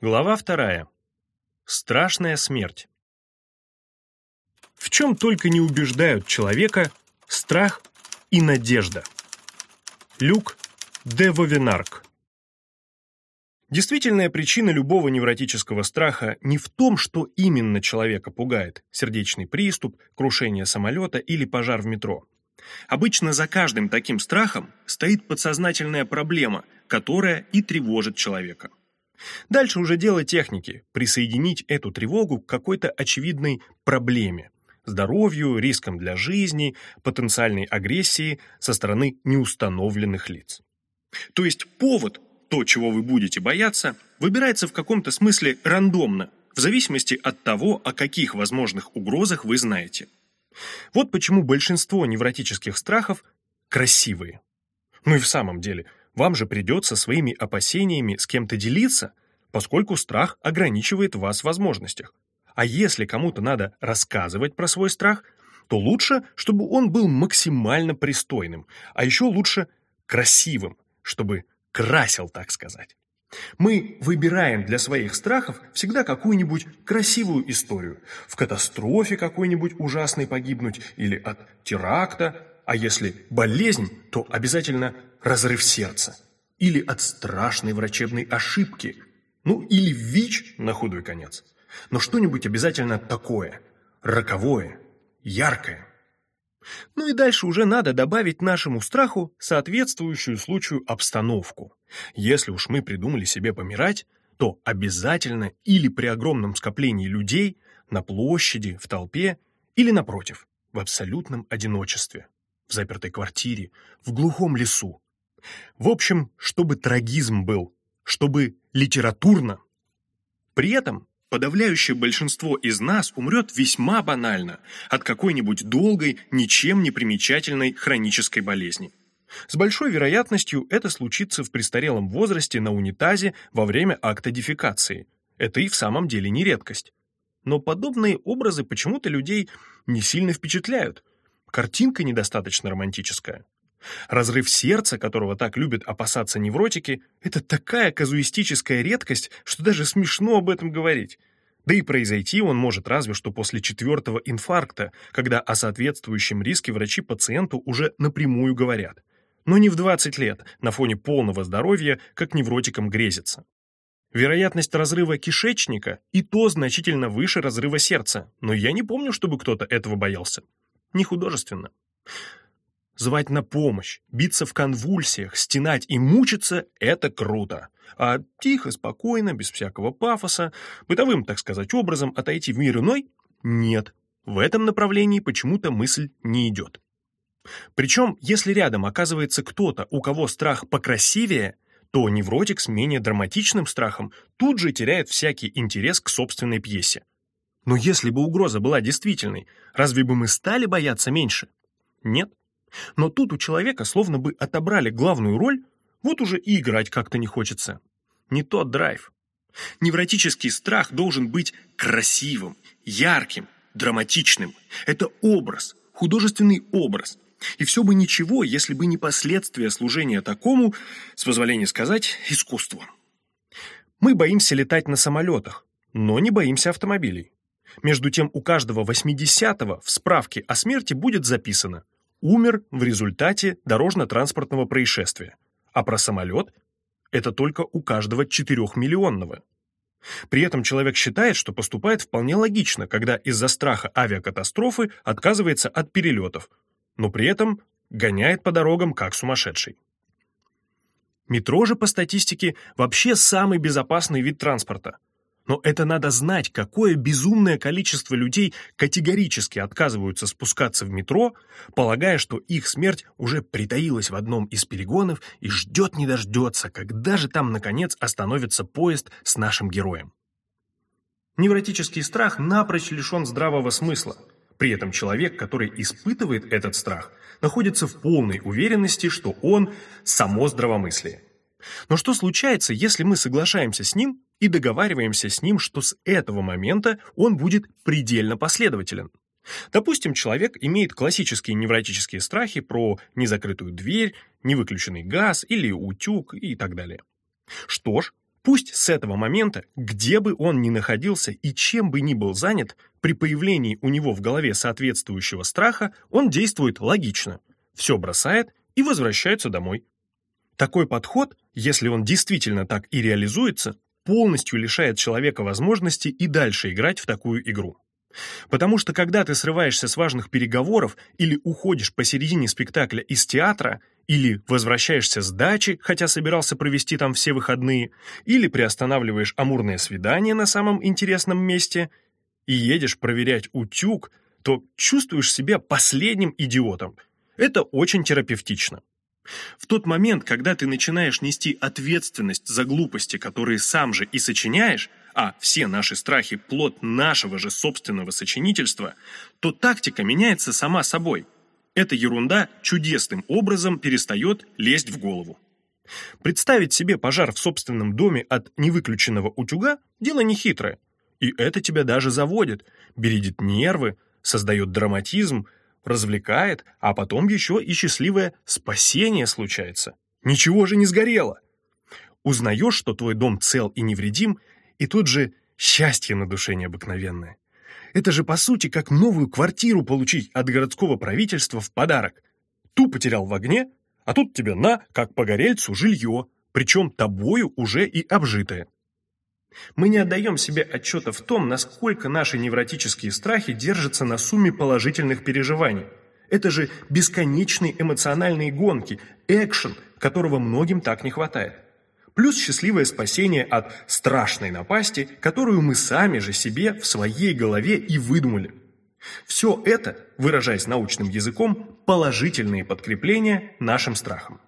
Глава вторая. Страшная смерть. В чем только не убеждают человека страх и надежда. Люк де Вовенарк. Действительная причина любого невротического страха не в том, что именно человека пугает – сердечный приступ, крушение самолета или пожар в метро. Обычно за каждым таким страхом стоит подсознательная проблема, которая и тревожит человека. Дальше уже дело техники – присоединить эту тревогу к какой-то очевидной проблеме – здоровью, рискам для жизни, потенциальной агрессии со стороны неустановленных лиц. То есть повод, то, чего вы будете бояться, выбирается в каком-то смысле рандомно, в зависимости от того, о каких возможных угрозах вы знаете. Вот почему большинство невротических страхов красивые. Ну и в самом деле – вам же придется своими опасениями с кем-то делиться, поскольку страх ограничивает вас в возможностях. А если кому-то надо рассказывать про свой страх, то лучше, чтобы он был максимально пристойным, а еще лучше красивым, чтобы красил, так сказать. Мы выбираем для своих страхов всегда какую-нибудь красивую историю. В катастрофе какой-нибудь ужасной погибнуть или от теракта, а если болезнь, то обязательно разрыв сердца. Или от страшной врачебной ошибки. Ну, или ВИЧ на худой конец. Но что-нибудь обязательно такое, роковое, яркое. Ну и дальше уже надо добавить нашему страху соответствующую случаю обстановку. Если уж мы придумали себе помирать, то обязательно или при огромном скоплении людей, на площади, в толпе, или напротив, в абсолютном одиночестве в запертой квартире, в глухом лесу. В общем, чтобы трагизм был, чтобы литературно. При этом подавляющее большинство из нас умрет весьма банально от какой-нибудь долгой, ничем не примечательной хронической болезни. С большой вероятностью это случится в престарелом возрасте на унитазе во время акта дефекации. Это и в самом деле не редкость. Но подобные образы почему-то людей не сильно впечатляют – Картинка недостаточно романтическая. Разрыв сердца, которого так любят опасаться невротики, это такая казуистическая редкость, что даже смешно об этом говорить. Да и произойти он может разве что после четвертого инфаркта, когда о соответствующем риске врачи пациенту уже напрямую говорят. Но не в 20 лет, на фоне полного здоровья, как невротикам грезится. Вероятность разрыва кишечника и то значительно выше разрыва сердца, но я не помню, чтобы кто-то этого боялся не художественно. Звать на помощь, биться в конвульсиях, стенать и мучиться – это круто. А тихо, спокойно, без всякого пафоса, бытовым, так сказать, образом отойти в мир иной – нет. В этом направлении почему-то мысль не идет. Причем, если рядом оказывается кто-то, у кого страх покрасивее, то невротик с менее драматичным страхом тут же теряет всякий интерес к собственной пьесе. Но если бы угроза была действительной, разве бы мы стали бояться меньше? Нет. Но тут у человека словно бы отобрали главную роль, вот уже и играть как-то не хочется. Не тот драйв. Невротический страх должен быть красивым, ярким, драматичным. Это образ, художественный образ. И все бы ничего, если бы не последствия служения такому, с позволения сказать, искусству. Мы боимся летать на самолетах, но не боимся автомобилей. Между тем у каждого 80-го в справке о смерти будет записано «умер в результате дорожно-транспортного происшествия», а про самолет – это только у каждого 4-миллионного. При этом человек считает, что поступает вполне логично, когда из-за страха авиакатастрофы отказывается от перелетов, но при этом гоняет по дорогам как сумасшедший. Метро же, по статистике, вообще самый безопасный вид транспорта – но это надо знать, какое безумное количество людей категорически отказываются спускаться в метро, полагая, что их смерть уже притаилась в одном из перегонов и ждет не дождется, когда же там, наконец, остановится поезд с нашим героем. Невротический страх напрочь лишен здравого смысла. При этом человек, который испытывает этот страх, находится в полной уверенности, что он – само здравомыслие. Но что случается, если мы соглашаемся с ним и договариваемся с ним, что с этого момента он будет предельно последователен? Допустим, человек имеет классические невротические страхи про незакрытую дверь, невыключенный газ или утюг и так далее. Что ж, Пусть с этого момента, где бы он ни находился и чем бы ни был занят, при появлении у него в голове соответствующего страха он действует логично, все бросает и возвращается домой. Такой подход, если он действительно так и реализуется, полностью лишает человека возможности и дальше играть в такую игру. Потому что когда ты срываешься с важных переговоров или уходишь посередине спектакля из театра, или возвращаешься с дачи, хотя собирался провести там все выходные, или приостанавливаешь амурное свидание на самом интересном месте и едешь проверять утюг, то чувствуешь себя последним идиотом. Это очень терапевтично. В тот момент, когда ты начинаешь нести ответственность за глупости, которые сам же и сочиняешь, а все наши страхи – плод нашего же собственного сочинительства, то тактика меняется сама собой. Эта ерунда чудесным образом перестает лезть в голову. Представить себе пожар в собственном доме от невыключенного утюга – дело нехитрое. И это тебя даже заводит, бередит нервы, создает драматизм, развлекает, а потом еще и счастливое спасение случается. Ничего же не сгорело. Узнаешь, что твой дом цел и невредим – и тут же счастье на душе необыкновенное. Это же, по сути, как новую квартиру получить от городского правительства в подарок. Ту потерял в огне, а тут тебе на, как погорельцу, жилье, причем тобою уже и обжитое. Мы не отдаем себе отчета в том, насколько наши невротические страхи держатся на сумме положительных переживаний. Это же бесконечные эмоциональные гонки, экшен, которого многим так не хватает плюс счастливое спасение от страшной напасти, которую мы сами же себе в своей голове и выдумали. Все это, выражаясь научным языком, положительные подкрепления нашим страхам.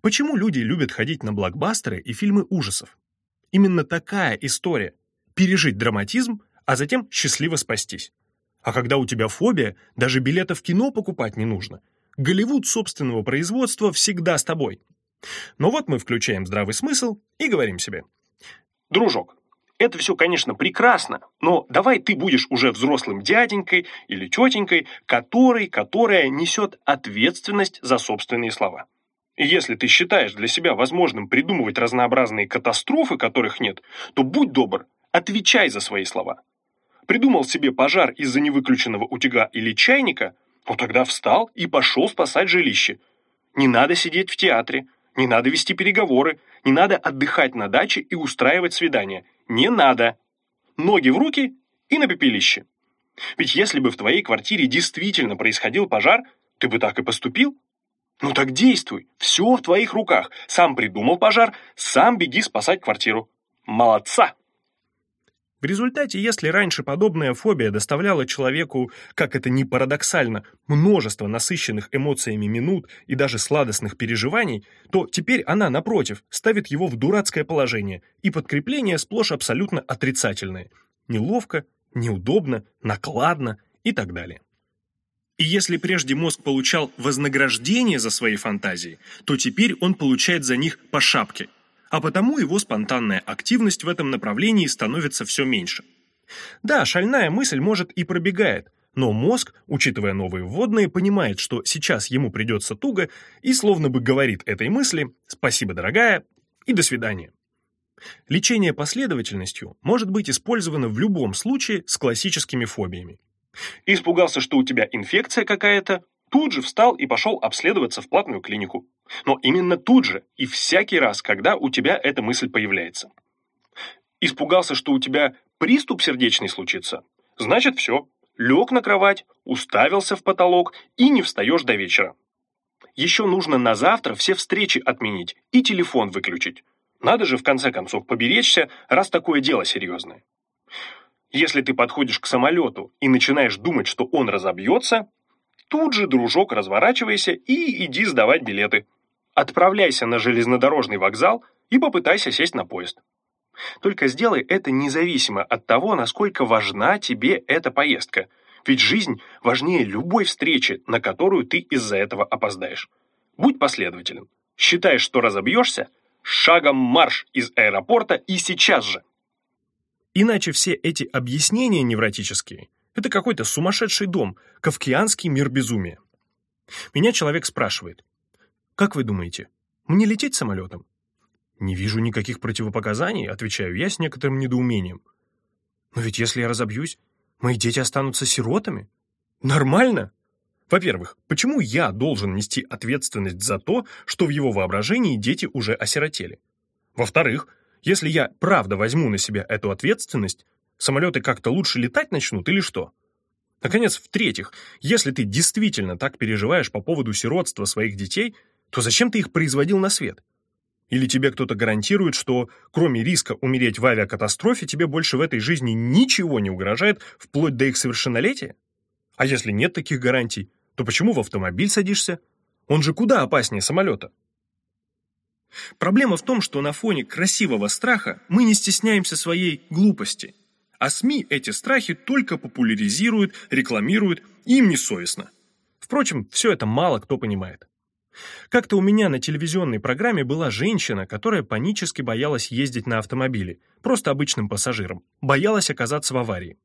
Почему люди любят ходить на блокбастеры и фильмы ужасов? Именно такая история – пережить драматизм, а затем счастливо спастись. А когда у тебя фобия, даже билета в кино покупать не нужно. Голливуд собственного производства всегда с тобой – но вот мы включаем здравый смысл и говорим себе. Дружок, это все, конечно, прекрасно, но давай ты будешь уже взрослым дяденькой или тетенькой, который, которая несет ответственность за собственные слова. Если ты считаешь для себя возможным придумывать разнообразные катастрофы, которых нет, то будь добр, отвечай за свои слова. Придумал себе пожар из-за невыключенного утюга или чайника, ну тогда встал и пошел спасать жилище. Не надо сидеть в театре, не надо вести переговоры, не надо отдыхать на даче и устраивать свидания. Не надо. Ноги в руки и на пепелище. Ведь если бы в твоей квартире действительно происходил пожар, ты бы так и поступил. Ну так действуй, все в твоих руках. Сам придумал пожар, сам беги спасать квартиру. Молодца! В результате, если раньше подобная фобия доставляла человеку, как это ни парадоксально, множество насыщенных эмоциями минут и даже сладостных переживаний, то теперь она, напротив, ставит его в дурацкое положение, и подкрепление сплошь абсолютно отрицательное. Неловко, неудобно, накладно и так далее. И если прежде мозг получал вознаграждение за свои фантазии, то теперь он получает за них по шапке – а потому его спонтанная активность в этом направлении становится все меньше. Да, шальная мысль, может, и пробегает, но мозг, учитывая новые вводные, понимает, что сейчас ему придется туго и словно бы говорит этой мысли «спасибо, дорогая» и «до свидания». Лечение последовательностью может быть использовано в любом случае с классическими фобиями. Испугался, что у тебя инфекция какая-то, тут же встал и пошел обследоваться в платную клинику. Но именно тут же и всякий раз, когда у тебя эта мысль появляется. Испугался, что у тебя приступ сердечный случится? Значит, все. Лег на кровать, уставился в потолок и не встаешь до вечера. Еще нужно на завтра все встречи отменить и телефон выключить. Надо же, в конце концов, поберечься, раз такое дело серьезное. Если ты подходишь к самолету и начинаешь думать, что он разобьется, Тут же, дружок, разворачивайся и иди сдавать билеты. Отправляйся на железнодорожный вокзал и попытайся сесть на поезд. Только сделай это независимо от того, насколько важна тебе эта поездка. Ведь жизнь важнее любой встречи, на которую ты из-за этого опоздаешь. Будь последователен. Считаешь, что разобьешься? Шагом марш из аэропорта и сейчас же. Иначе все эти объяснения невротические – это какой-то сумасшедший дом, кавкианский мир безумия. Меня человек спрашивает, «Как вы думаете, мне лететь самолетом?» Не вижу никаких противопоказаний, отвечаю я с некоторым недоумением. Но ведь если я разобьюсь, мои дети останутся сиротами. Нормально? Во-первых, почему я должен нести ответственность за то, что в его воображении дети уже осиротели? Во-вторых, если я правда возьму на себя эту ответственность, самолеты как-то лучше летать начнут или что? Наконец, в-третьих, если ты действительно так переживаешь по поводу сиротства своих детей, то зачем ты их производил на свет? Или тебе кто-то гарантирует, что кроме риска умереть в авиакатастрофе, тебе больше в этой жизни ничего не угрожает вплоть до их совершеннолетия? А если нет таких гарантий, то почему в автомобиль садишься? Он же куда опаснее самолета. Проблема в том, что на фоне красивого страха мы не стесняемся своей глупости. А СМИ эти страхи только популяризируют, рекламируют, и им не совестно. Впрочем, все это мало кто понимает. Как-то у меня на телевизионной программе была женщина, которая панически боялась ездить на автомобиле, просто обычным пассажиром, боялась оказаться в аварии.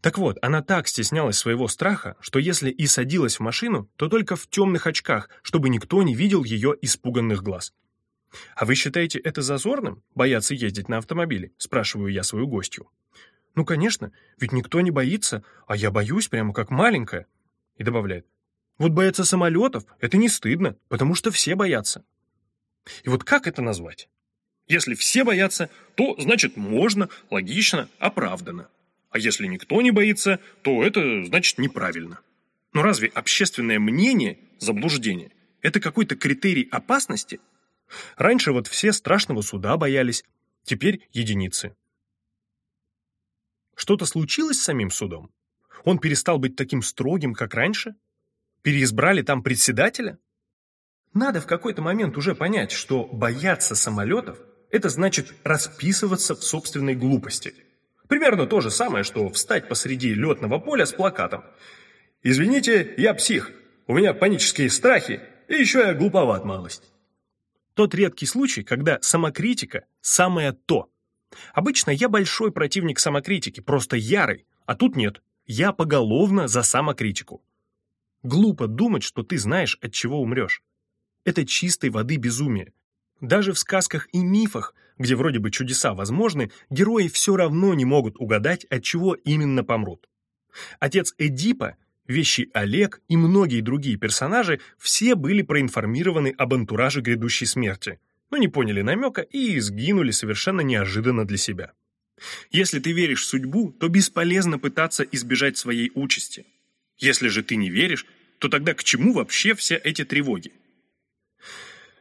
Так вот, она так стеснялась своего страха, что если и садилась в машину, то только в темных очках, чтобы никто не видел ее испуганных глаз. «А вы считаете это зазорным, бояться ездить на автомобиле?» – спрашиваю я свою гостью. «Ну, конечно, ведь никто не боится, а я боюсь прямо как маленькая». И добавляет, «Вот бояться самолетов – это не стыдно, потому что все боятся». И вот как это назвать? Если все боятся, то значит можно, логично, оправданно. А если никто не боится, то это значит неправильно. Но разве общественное мнение – заблуждение? Это какой-то критерий опасности? Раньше вот все страшного суда боялись, теперь единицы. Что-то случилось с самим судом? Он перестал быть таким строгим, как раньше? Переизбрали там председателя? Надо в какой-то момент уже понять, что бояться самолетов – это значит расписываться в собственной глупости – Примерно то же самое, что встать посреди летного поля с плакатом. «Извините, я псих, у меня панические страхи, и еще я глуповат малость». Тот редкий случай, когда самокритика – самое то. Обычно я большой противник самокритики, просто ярый, а тут нет. Я поголовно за самокритику. Глупо думать, что ты знаешь, от чего умрешь. Это чистой воды безумие. Даже в сказках и мифах, где вроде бы чудеса возможны, герои все равно не могут угадать, от чего именно помрут. Отец Эдипа, вещи Олег и многие другие персонажи все были проинформированы об антураже грядущей смерти, но не поняли намека и сгинули совершенно неожиданно для себя. Если ты веришь в судьбу, то бесполезно пытаться избежать своей участи. Если же ты не веришь, то тогда к чему вообще все эти тревоги?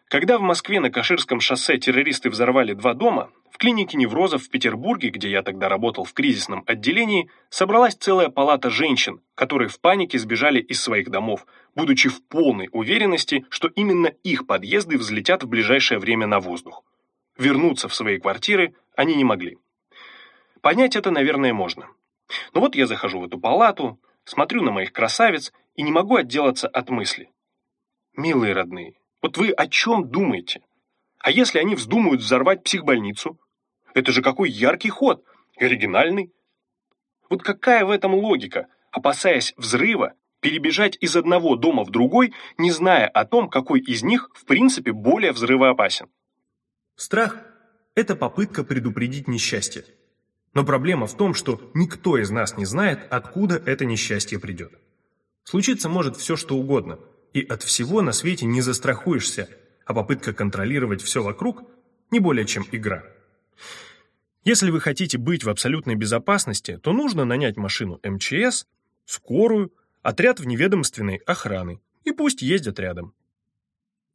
Когда в Москве на Каширском шоссе террористы взорвали два дома, клинике неврозов в Петербурге, где я тогда работал в кризисном отделении, собралась целая палата женщин, которые в панике сбежали из своих домов, будучи в полной уверенности, что именно их подъезды взлетят в ближайшее время на воздух. Вернуться в свои квартиры они не могли. Понять это, наверное, можно. Но вот я захожу в эту палату, смотрю на моих красавиц и не могу отделаться от мысли. Милые родные, вот вы о чем думаете? А если они вздумают взорвать психбольницу? Это же какой яркий ход, оригинальный. Вот какая в этом логика, опасаясь взрыва, перебежать из одного дома в другой, не зная о том, какой из них в принципе более взрывоопасен? Страх – это попытка предупредить несчастье. Но проблема в том, что никто из нас не знает, откуда это несчастье придет. Случиться может все, что угодно – и от всего на свете не застрахуешься, а попытка контролировать все вокруг не более чем игра. Если вы хотите быть в абсолютной безопасности, то нужно нанять машину МЧС, скорую, отряд вневедомственной охраны, и пусть ездят рядом.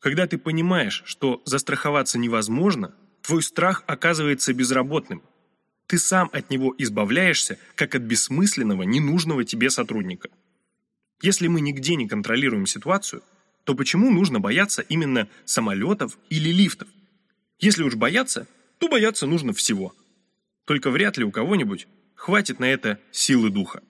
Когда ты понимаешь, что застраховаться невозможно, твой страх оказывается безработным. Ты сам от него избавляешься, как от бессмысленного, ненужного тебе сотрудника. Если мы нигде не контролируем ситуацию, то почему нужно бояться именно самолетов или лифтов? Если уж бояться, то бояться нужно всего. Только вряд ли у кого-нибудь хватит на это силы духа.